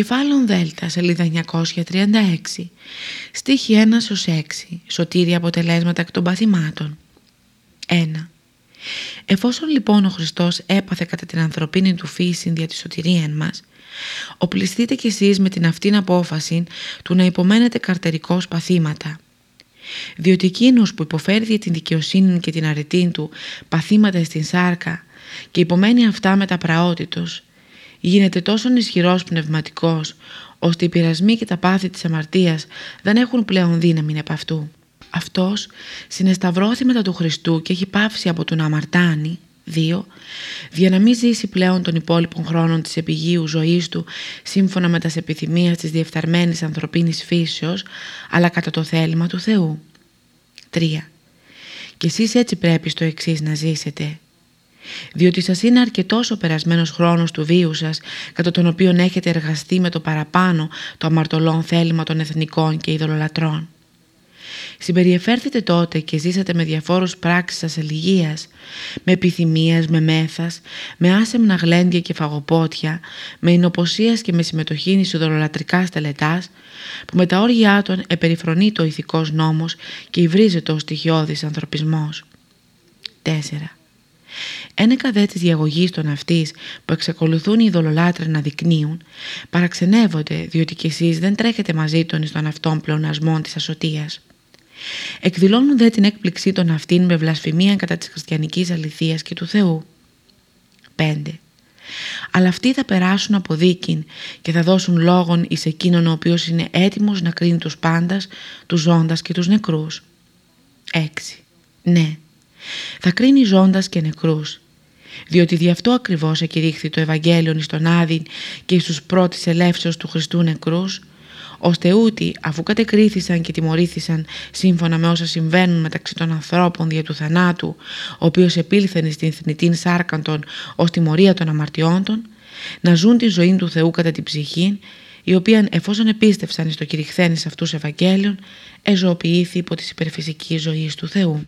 Κεφάλαιο Δέλτα, σελίδα 936, στίχη 1 6, σωτήρια αποτελέσματα εκ των παθημάτων. 1. Εφόσον λοιπόν ο Χριστός έπαθε κατά την ανθρωπίνη του φύση δια της σωτηρία μας, οπλιστείτε κι εσείς με την αυτήν απόφαση του να υπομένετε καρτερικώς παθήματα. Διότι εκείνος που υποφέρει για την δικαιοσύνη και την αρετή του παθήματα στην σάρκα και υπομένει αυτά με τα πραότητος, γίνεται τόσο ισχυρός πνευματικός, ώστε οι πειρασμοί και τα πάθη της αμαρτίας δεν έχουν πλέον δύναμη επ' αυτού. Αυτός συνεσταυρώθη μετά του Χριστού και έχει πάυσει από τον αμαρτάνη, 2. Για να μην ζήσει πλέον των υπόλοιπων χρόνων της επιγείου ζωής του σύμφωνα με τας επιθυμίες της διεφθαρμένης ανθρωπίνης φύσεως, αλλά κατά το θέλημα του Θεού. 3. Και εσείς έτσι πρέπει στο εξής να ζήσετε διότι σας είναι αρκετός ο περασμένος χρόνος του βίου σας, κατά τον οποίο έχετε εργαστεί με το παραπάνω το αμαρτωλόν θέλημα των εθνικών και ειδωλολατρών. Συμπεριεφέρθητε τότε και ζήσατε με διαφόρους πράξεις ασελιγίας, με επιθυμίες, με μέθας, με άσεμνα γλέντια και φαγοπότια, με εινοποσίας και με συμμετοχή ειδωλολατρικά στελετάς, που με τα όργια των επεριφρονεί το ηθικός νόμος και υβρίζεται ο στοιχειώδης ανθρωπισμός. 4. Ένεκα δε της διαγωγής των αυτής που εξακολουθούν οι ειδωλολάτρες να δεικνύουν, παραξενεύονται διότι κι εσείς δεν τρέχετε μαζί των εις των αυτών πλεονασμών της ασωτείας. Εκδηλώνουν δε την έκπληξή των αυτήν με βλασφημία κατά της χριστιανικής αληθείας και του Θεού. 5. Αλλά αυτοί θα περάσουν από δίκην και θα δώσουν λόγον εις εκείνον ο οποίος είναι έτοιμος να κρίνει τους πάντας, τους ζώντας και τους νεκρούς. 6. Ναι, θα κρίνει ζώντας και νεκρούς. Διότι δι' αυτό ακριβώς εκηρύχθη το Ευαγγέλιο στον Άδη και στους πρώτης ελεύσεως του Χριστού νεκρούς, ώστε ούτι αφού κατεκρίθησαν και τιμωρήθησαν σύμφωνα με όσα συμβαίνουν μεταξύ των ανθρώπων δια του θανάτου, ο οποίος επήλθεν στην θνητήν σάρκαντον ως τιμωρία των αμαρτιών των, να ζουν τη ζωή του Θεού κατά την ψυχή, η οποία εφόσον επίστευσαν στο κηρυχθένης αυτούς Ευαγγέλιον, εζωοποιήθη υπό της υπερφυσικής ζωής του Θεού.